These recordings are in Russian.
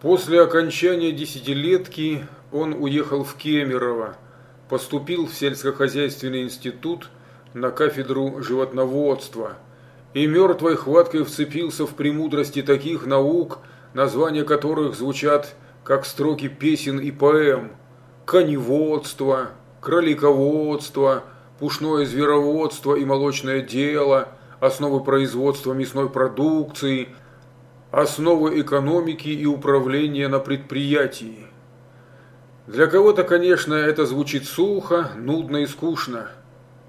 После окончания десятилетки он уехал в Кемерово, поступил в сельскохозяйственный институт на кафедру животноводства и мертвой хваткой вцепился в премудрости таких наук, названия которых звучат как строки песен и поэм – коневодство, кролиководство, пушное звероводство и молочное дело, основы производства мясной продукции – основы экономики и управления на предприятии. Для кого-то, конечно, это звучит сухо, нудно и скучно.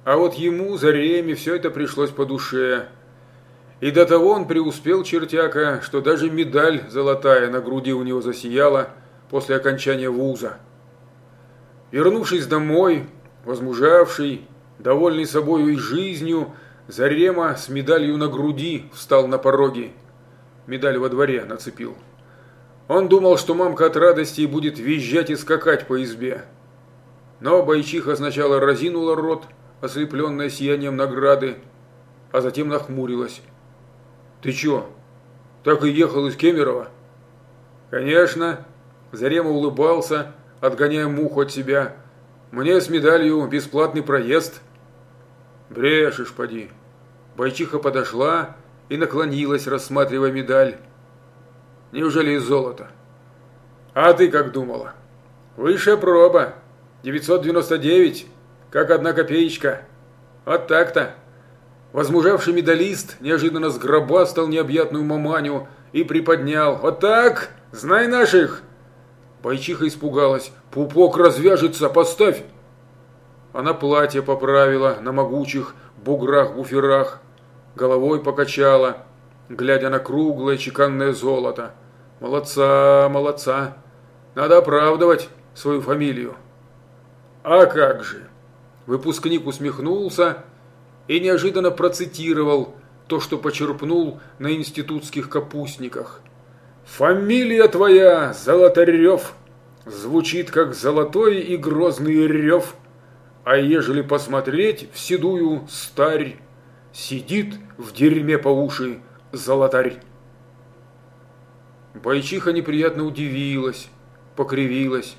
А вот ему, Зареме, все это пришлось по душе. И до того он преуспел чертяка, что даже медаль золотая на груди у него засияла после окончания вуза. Вернувшись домой, возмужавший, довольный собою и жизнью, Зарема с медалью на груди встал на пороге медаль во дворе нацепил. Он думал, что мамка от радости будет визжать и скакать по избе. Но бойчиха сначала разинула рот, ослепленная сиянием награды, а затем нахмурилась. «Ты чё, так и ехал из Кемерово?» «Конечно», – Зарема улыбался, отгоняя муху от себя. «Мне с медалью бесплатный проезд». «Брешешь, поди». Бойчиха подошла и наклонилась, рассматривая медаль. Неужели из золота? А ты как думала? Высшая проба. 999, как одна копеечка. Вот так-то. Возмужавший медалист неожиданно сгробастал необъятную маманю и приподнял. Вот так, знай наших. Бойчиха испугалась. Пупок развяжется, поставь. Она платье поправила на могучих буграх-буферах головой покачала, глядя на круглое чеканное золото. Молодца, молодца. Надо оправдывать свою фамилию. А как же? Выпускник усмехнулся и неожиданно процитировал то, что почерпнул на институтских капустниках. «Фамилия твоя, Золотарев, звучит как золотой и грозный рев, а ежели посмотреть в седую старь, Сидит в дерьме по уши золотарь. Бойчиха неприятно удивилась, покривилась.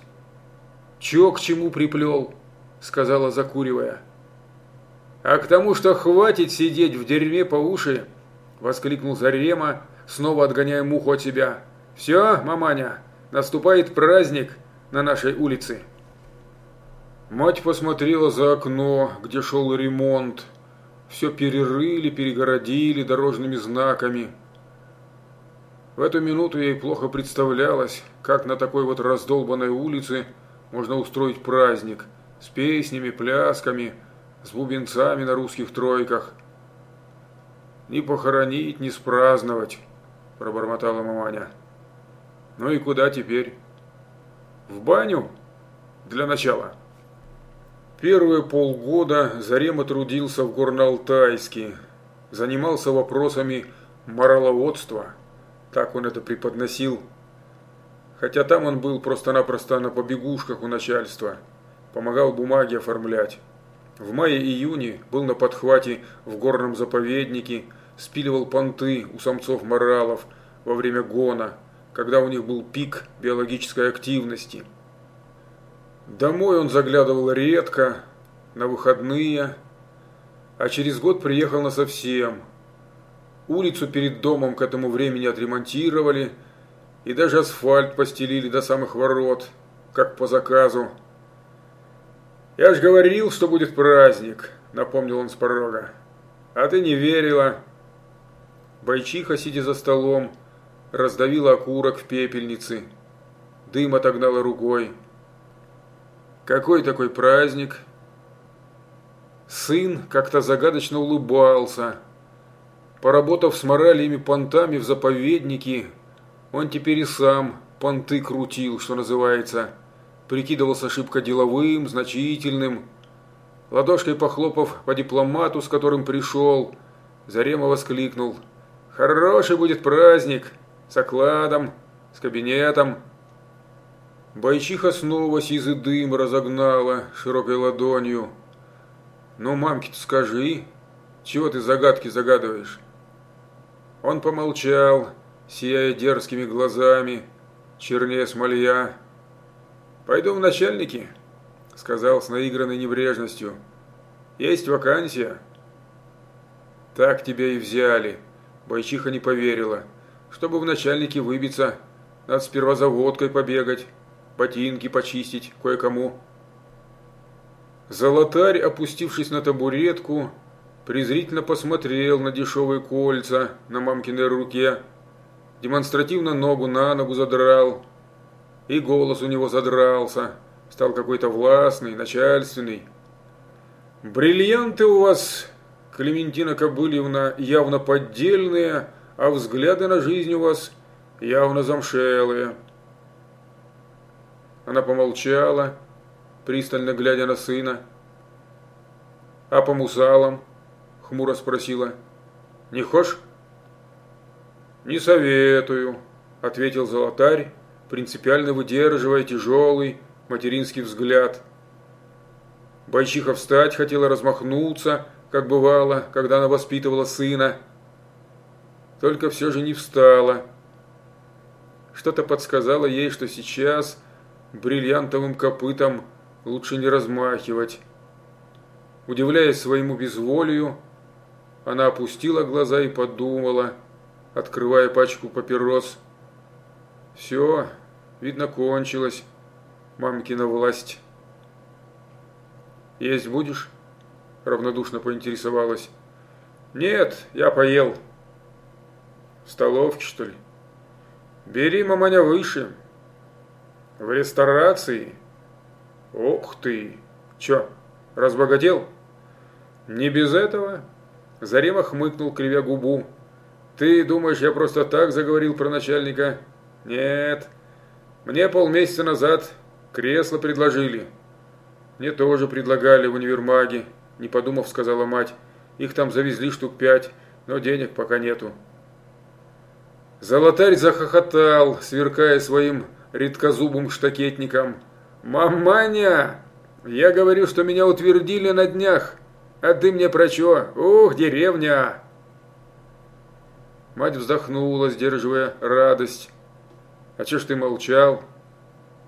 «Чё к чему приплел?» – сказала, закуривая. «А к тому, что хватит сидеть в дерьме по уши!» – воскликнул Зарема, снова отгоняя муху от себя. «Все, маманя, наступает праздник на нашей улице!» Мать посмотрела за окно, где шел ремонт, все перерыли, перегородили дорожными знаками. В эту минуту ей плохо представлялось, как на такой вот раздолбанной улице можно устроить праздник с песнями, плясками, с бубенцами на русских тройках. «Не похоронить, не спраздновать», – пробормотала маманя. «Ну и куда теперь?» «В баню? Для начала». Первые полгода Зарема трудился в Горно-Алтайске, занимался вопросами мораловодства, так он это преподносил. Хотя там он был просто-напросто на побегушках у начальства, помогал бумаги оформлять. В мае-июне был на подхвате в горном заповеднике, спиливал понты у самцов моралов во время гона, когда у них был пик биологической активности – Домой он заглядывал редко, на выходные, а через год приехал насовсем. Улицу перед домом к этому времени отремонтировали и даже асфальт постелили до самых ворот, как по заказу. «Я ж говорил, что будет праздник», — напомнил он с порога. «А ты не верила». Бойчиха, сидя за столом, раздавила окурок в пепельнице. Дым отогнала рукой. Какой такой праздник? Сын как-то загадочно улыбался. Поработав с моральными понтами в заповеднике, он теперь и сам понты крутил, что называется. Прикидывался шибко деловым, значительным. Ладошкой похлопав по дипломату, с которым пришел, Зарема воскликнул. «Хороший будет праздник! С окладом, с кабинетом!» Бойчиха снова сизый дым разогнала широкой ладонью. «Ну, мамке-то скажи, чего ты загадки загадываешь?» Он помолчал, сияя дерзкими глазами, чернее смолья. «Пойду в начальники», – сказал с наигранной небрежностью. «Есть вакансия». «Так тебя и взяли», – бойчиха не поверила. «Чтобы в начальники выбиться, надо сперва за водкой побегать, ботинки почистить кое-кому». Золотарь, опустившись на табуретку, презрительно посмотрел на дешевые кольца на мамкиной руке, демонстративно ногу на ногу задрал, и голос у него задрался, стал какой-то властный, начальственный. «Бриллианты у вас, Клементина Кобыльевна, явно поддельные, а взгляды на жизнь у вас явно замшелые». Она помолчала, пристально глядя на сына. «А по мусалам?» – хмуро спросила. «Не хошь?» «Не советую», – ответил золотарь, принципиально выдерживая тяжелый материнский взгляд. Бойчиха встать хотела размахнуться, как бывало, когда она воспитывала сына. Только все же не встала. Что-то подсказало ей, что сейчас бриллиантовым копытом лучше не размахивать. Удивляясь своему безволию, она опустила глаза и подумала, открывая пачку папирос. Все, видно, кончилось мамкина власть. «Есть будешь?» – равнодушно поинтересовалась. «Нет, я поел». «В столовке, что ли?» «Бери, маманя, выше». «В ресторации?» Ох ты! Чё, разбогател? Не без этого? Зарема хмыкнул, кривя губу. Ты думаешь, я просто так заговорил про начальника? Нет. Мне полмесяца назад кресло предложили. Мне тоже предлагали в универмаге, не подумав, сказала мать. Их там завезли штук пять, но денег пока нету. Золотарь захохотал, сверкая своим редкозубым штакетником. «Маманя, я говорю, что меня утвердили на днях, а ты мне про чё? Ух, деревня!» Мать вздохнула, сдерживая радость. «А чё ж ты молчал?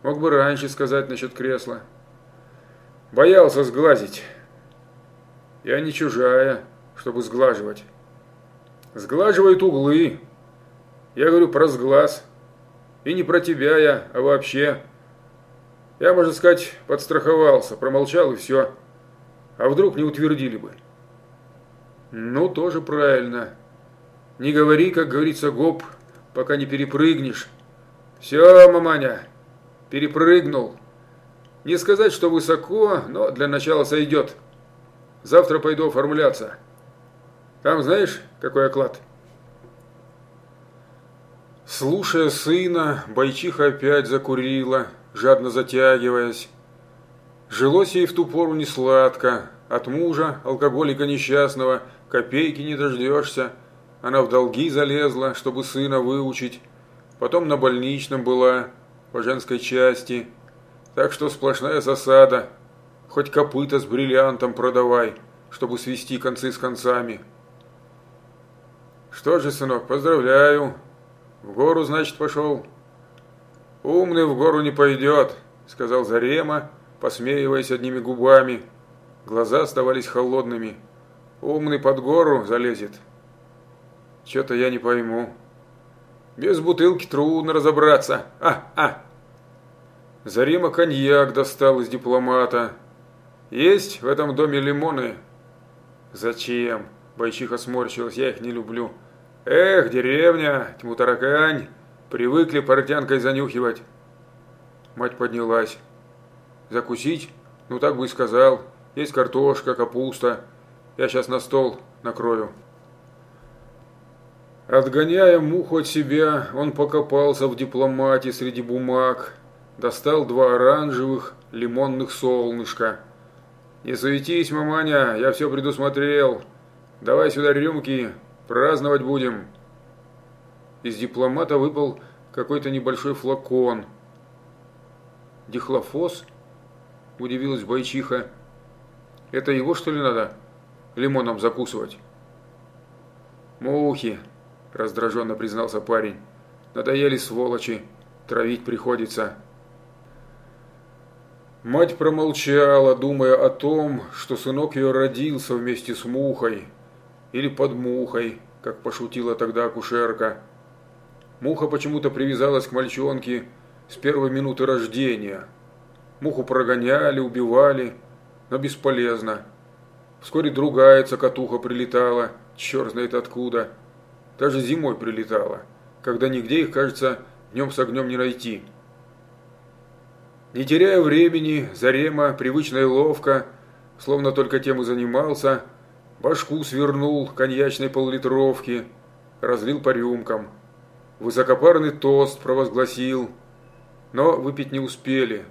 Мог бы раньше сказать насчет кресла». «Боялся сглазить. Я не чужая, чтобы сглаживать. Сглаживают углы. Я говорю про сглаз. И не про тебя я, а вообще». Я, можно сказать, подстраховался, промолчал и все. А вдруг не утвердили бы? Ну, тоже правильно. Не говори, как говорится, гоп, пока не перепрыгнешь. Все, маманя, перепрыгнул. Не сказать, что высоко, но для начала сойдет. Завтра пойду оформляться. Там знаешь, какой оклад? Слушая сына, бойчиха опять закурила, жадно затягиваясь. Жилось ей в ту пору не сладко. От мужа, алкоголика несчастного, копейки не дождешься. Она в долги залезла, чтобы сына выучить. Потом на больничном была, по женской части. Так что сплошная засада. Хоть копыта с бриллиантом продавай, чтобы свести концы с концами. Что же, сынок, поздравляю. В гору, значит, пошел. «Умный в гору не пойдет», – сказал Зарема, посмеиваясь одними губами. Глаза оставались холодными. «Умный под гору залезет». «Че-то я не пойму». «Без бутылки трудно разобраться. А, а!» Зарема коньяк достал из дипломата. «Есть в этом доме лимоны?» «Зачем?» – бойчиха сморщилась. «Я их не люблю». «Эх, деревня, тьму таракань!» Привыкли портянкой занюхивать. Мать поднялась. Закусить? Ну так бы и сказал. Есть картошка, капуста. Я сейчас на стол накрою. Отгоняя муху от себя, он покопался в дипломате среди бумаг, достал два оранжевых лимонных солнышка. «Не суетись, маманя, я все предусмотрел. Давай сюда рюмки, праздновать будем». Из дипломата выпал какой-то небольшой флакон. «Дихлофос?» – удивилась бойчиха. «Это его, что ли, надо лимоном закусывать?» «Мухи!» – раздраженно признался парень. «Надоели сволочи. травить приходится. Мать промолчала, думая о том, что сынок ее родился вместе с мухой, или под мухой, как пошутила тогда акушерка. Муха почему-то привязалась к мальчонке с первой минуты рождения. Муху прогоняли, убивали, но бесполезно. Вскоре другая цокотуха прилетала, черт знает откуда. Даже зимой прилетала, когда нигде их, кажется, днем с огнем не найти. Не теряя времени, Зарема, привычно и ловко, словно только тем и занимался, башку свернул коньячной поллитровки, разлил по рюмкам. Высокопарный тост провозгласил, но выпить не успели.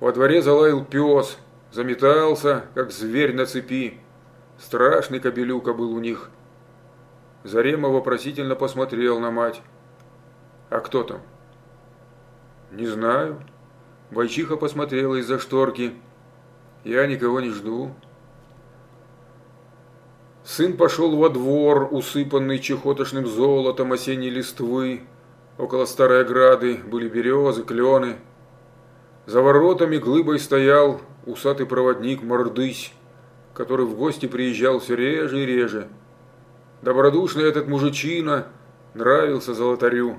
Во дворе залаял пес, заметался, как зверь на цепи. Страшный кобелюка был у них. Зарема вопросительно посмотрел на мать. «А кто там?» «Не знаю», Бойчиха посмотрела из-за шторки. «Я никого не жду». Сын пошел во двор, усыпанный чехотошным золотом осенней листвы. Около старой ограды были березы, клены. За воротами глыбой стоял усатый проводник Мордысь, который в гости приезжал все реже и реже. Добродушный этот мужичина нравился золотарю.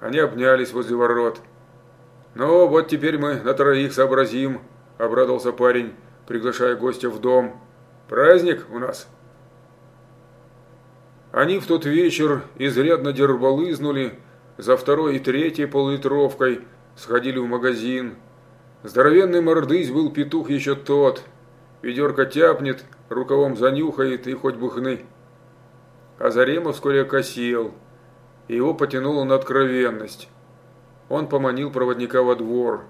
Они обнялись возле ворот. «Ну, вот теперь мы на троих сообразим», – обрадовался парень, приглашая гостя в дом. «Праздник у нас». Они в тот вечер изрядно дербалызнули, за второй и третьей поллитровкой сходили в магазин. Здоровенный мордысь был петух еще тот. Ведерко тяпнет, рукавом занюхает и хоть бы хны. А Зарема вскоре окосел, и его потянуло на откровенность. Он поманил проводника во двор.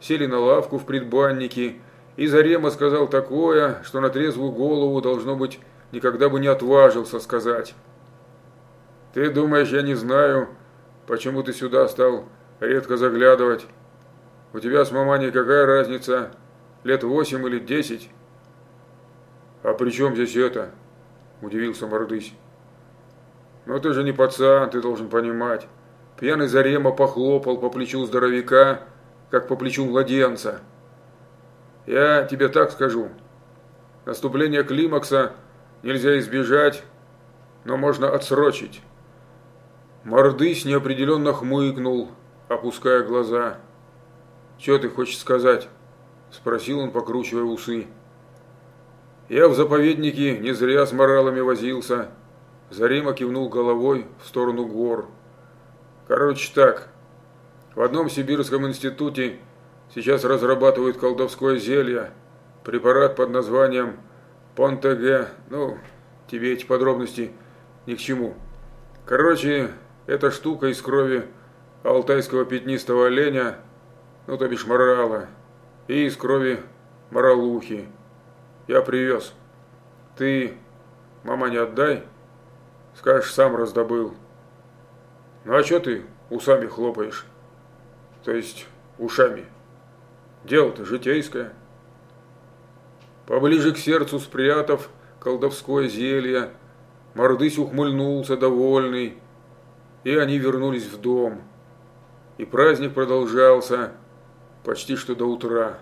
Сели на лавку в предбаннике, и Зарема сказал такое, что на трезвую голову, должно быть, никогда бы не отважился сказать. «Ты думаешь, я не знаю, почему ты сюда стал редко заглядывать? У тебя с маманей какая разница? Лет восемь или десять?» «А при чем здесь это?» – удивился Мордысь. «Ну ты же не пацан, ты должен понимать. Пьяный Зарема похлопал по плечу здоровяка, как по плечу младенца. «Я тебе так скажу. Наступление климакса нельзя избежать, но можно отсрочить». Мордысь неопределенно хмыкнул, опуская глаза. «Че ты хочешь сказать?» – спросил он, покручивая усы. «Я в заповеднике не зря с моралами возился». Зарема кивнул головой в сторону гор. Короче так, в одном сибирском институте сейчас разрабатывают колдовское зелье, препарат под названием Понтеге, ну, тебе эти подробности ни к чему. Короче, эта штука из крови алтайского пятнистого оленя, ну, то бишь морала, и из крови моралухи. Я привез. Ты, мама, не отдай, скажешь, сам раздобыл. Ну а что ты усами хлопаешь? То есть ушами. Дело-то житейское. Поближе к сердцу спрятав колдовское зелье, Мордысь ухмыльнулся довольный, и они вернулись в дом. И праздник продолжался почти что до утра.